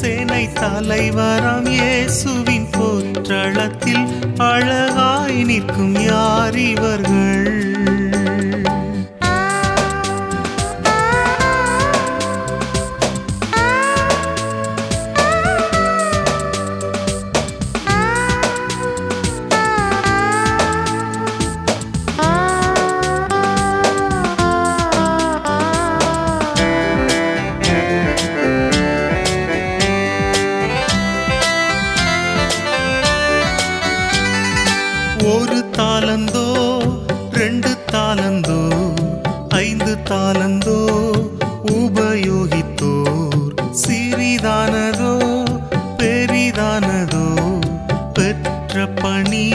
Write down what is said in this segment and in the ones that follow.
சேனை தலைவராம் இயேசுவின் போற்றளத்தில் அழகாய் நிற்கும் யார் இவர்கள்? ஒரு தாளந்தோ ரெண்டு தாளந்தோ ஐந்து தாளந்தோ உபயோகித்தோர். சிறிதானதோ பெரிதானதோ பெற்ற பணி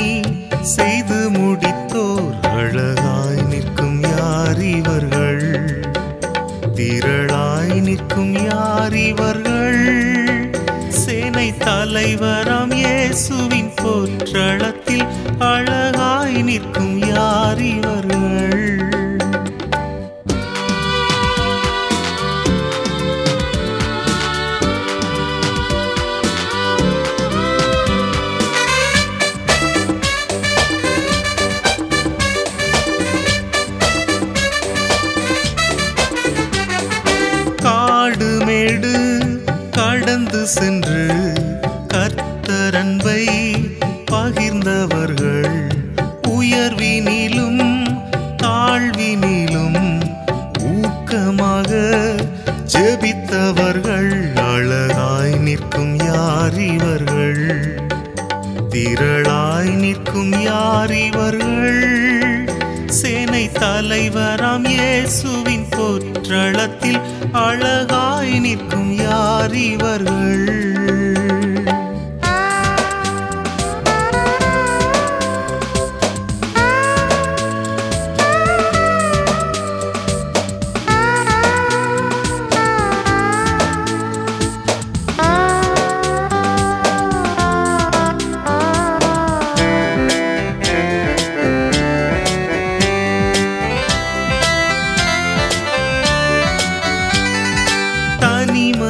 செய்து முடித்தோர். அழகாய் நிற்கும் யார் இவர்கள்? திரளாய் நிற்கும் யார் இவர்கள்? சேனை தலைவராம் இயேசுவின் போற்றளத்தில் அழகாய் நிற்கும் யார் இவர்கள்? மேடு கடந்து சென்று கர்த்தரன்பை பகிர்ந்தவர். ஜெபித்தவர்கள் அழகாய் நிற்கும் யார் இவர்கள்? திரளாய் நிற்கும் யார் இவர்கள்? சேனை தலைவராம் இயேசுவின் போற்றளத்தில் அழகாய் நிற்கும் யார் இவர்கள்?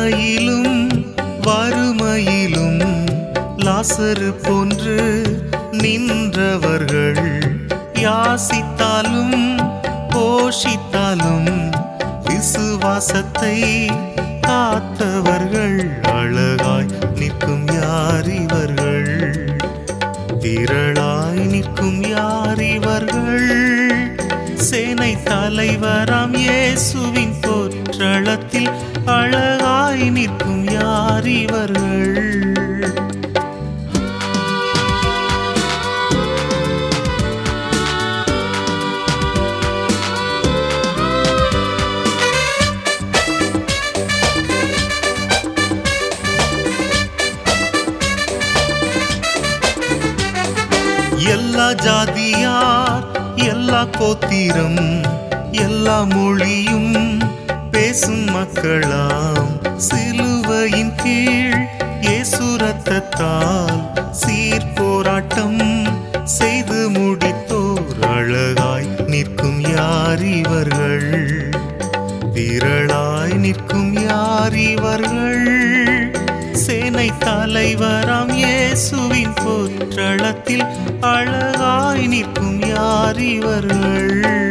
தனிமையிலும் வறுமையிலும் லாசரு போன்று நின்றவர்கள். யாசித்தாலும் போஷித்தாலும் விசுவாசத்தை காத்தவர்கள். அழகாய் நிற்கும் யார் இவர்கள்? திரளாய் நிற்கும் யார் இவர்கள்? சேனை தலைவராம் இயேசுவின் போற்றளத்தில் அழகாய் நிற்கும் யார் இவர்கள்? எல்லா ஜாதியார் எல்லா கோத்திரம் எல்லா மொழியும் பேசும் மக்களாம். சிலுவையின் கீழ் இயேசு ரத்தத்தால் சீர் போராட்டம் செய்து முடித்தோர் அழகாய் நிற்கும் யார் இவர்கள்? திரளாய் நிற்கும் யார் இவர்கள்? சேனை தலைவராம் இயேசுவின் போற்றளத்தில் அழகாய் நிற்கும் யார் இவர்கள்